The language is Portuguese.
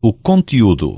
o conteúdo.